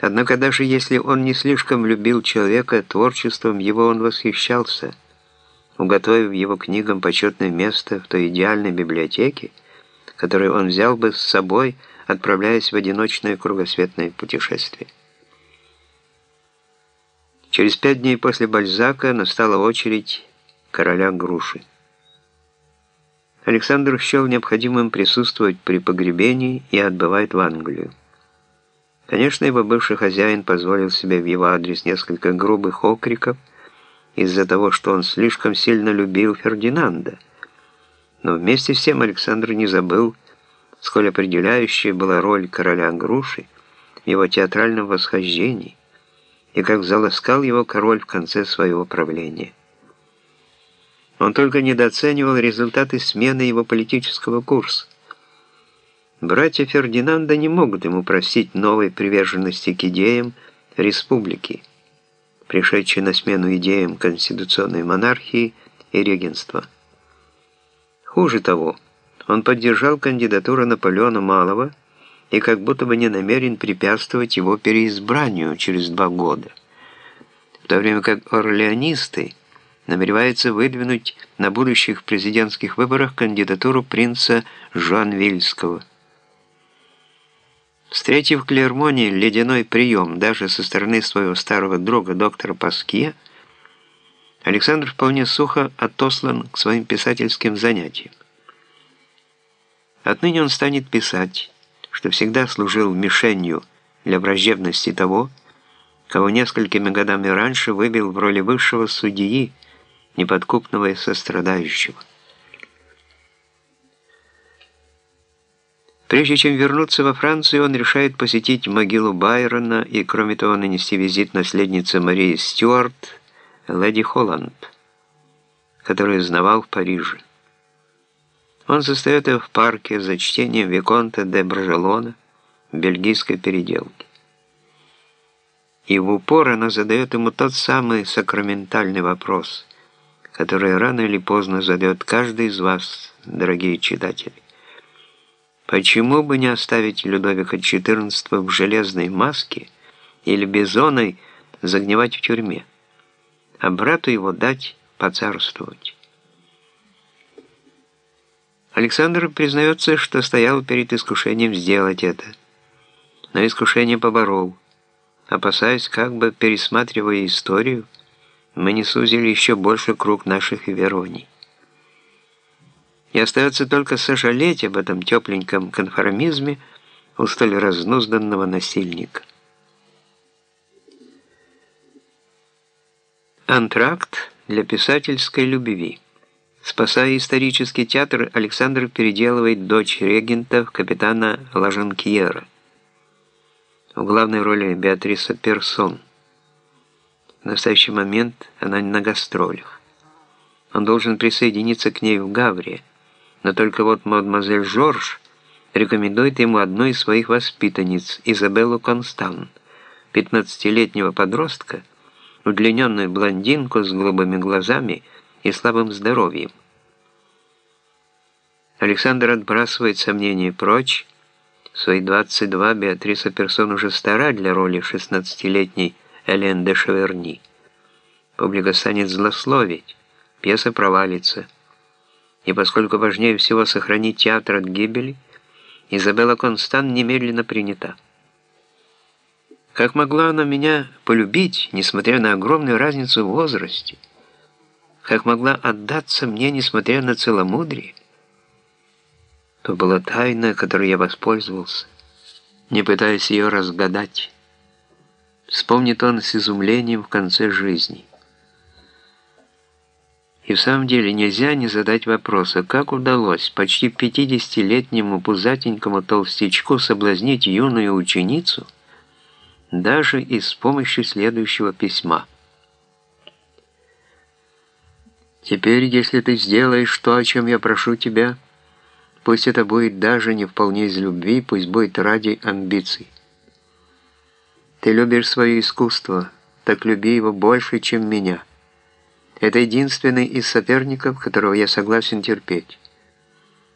Однако даже если он не слишком любил человека, творчеством его он восхищался, уготовив его книгам почетное место в той идеальной библиотеке, которую он взял бы с собой, отправляясь в одиночное кругосветное путешествие. Через пять дней после Бальзака настала очередь короля груши. Александр счел необходимым присутствовать при погребении и отбывает в Англию. Конечно, его бывший хозяин позволил себе в его адрес несколько грубых окриков из-за того, что он слишком сильно любил Фердинанда. Но вместе с тем Александр не забыл, сколь определяющая была роль короля Груши в его театральном восхождении и как заласкал его король в конце своего правления. Он только недооценивал результаты смены его политического курса. Братья Фердинанда не могут ему простить новой приверженности к идеям республики, пришедшей на смену идеям конституционной монархии и регенства. Хуже того, он поддержал кандидатуру Наполеона Малого и как будто бы не намерен препятствовать его переизбранию через два года, в то время как орлеонисты намереваются выдвинуть на будущих президентских выборах кандидатуру принца Жуанвильского. Встретив Клермоне ледяной прием даже со стороны своего старого друга доктора Паскье, Александр вполне сухо отослан к своим писательским занятиям. Отныне он станет писать, что всегда служил мишенью для враждебности того, кого несколькими годами раньше выбил в роли высшего судьи, неподкупного и сострадающего. Прежде чем вернуться во Францию, он решает посетить могилу Байрона и, кроме того, нанести визит наследнице Марии Стюарт, леди Холланд, которую знавал в Париже. Он застает ее в парке за чтением Виконта де Брожелона в бельгийской переделке. И в упор она задает ему тот самый сакраментальный вопрос, который рано или поздно задает каждый из вас, дорогие читатели. Почему бы не оставить Людовика XIV в железной маске или бизоной загнивать в тюрьме, а брату его дать поцарствовать? Александр признается, что стоял перед искушением сделать это, но искушение поборол, опасаясь, как бы пересматривая историю, мы не сузили еще больше круг наших верований. И остается только сожалеть об этом тепленьком конформизме у столь разнузданного насильника. Антракт для писательской любви. Спасая исторический театр, Александр переделывает дочь регентов капитана Лажанкьера. В главной роли Беатриса Персон. В настоящий момент она на гастролях. Он должен присоединиться к ней в Гаврии, но только вот мадемуазель Жорж рекомендует ему одну из своих воспитанниц, Изабеллу Констан, 15-летнего подростка, удлиненную блондинку с голубыми глазами и слабым здоровьем. Александр отбрасывает сомнения прочь. В свои 22 Беатриса Персон уже стара для роли 16-летней Элен де Шеверни. Публика станет злословить, пьеса провалится – и поскольку важнее всего сохранить театр от гибели, Изабелла Констан немедленно принята. Как могла она меня полюбить, несмотря на огромную разницу в возрасте? Как могла отдаться мне, несмотря на целомудрие? То была тайна, которой я воспользовался, не пытаясь ее разгадать. Вспомнит он с изумлением в конце жизни. И в самом деле нельзя не задать вопроса, как удалось почти 50-летнему пузатенькому толстячку соблазнить юную ученицу даже и с помощью следующего письма. «Теперь, если ты сделаешь то, о чем я прошу тебя, пусть это будет даже не вполне из любви, пусть будет ради амбиций. Ты любишь свое искусство, так люби его больше, чем меня». Это единственный из соперников, которого я согласен терпеть.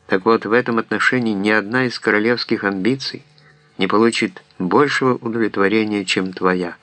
Так вот, в этом отношении ни одна из королевских амбиций не получит большего удовлетворения, чем твоя.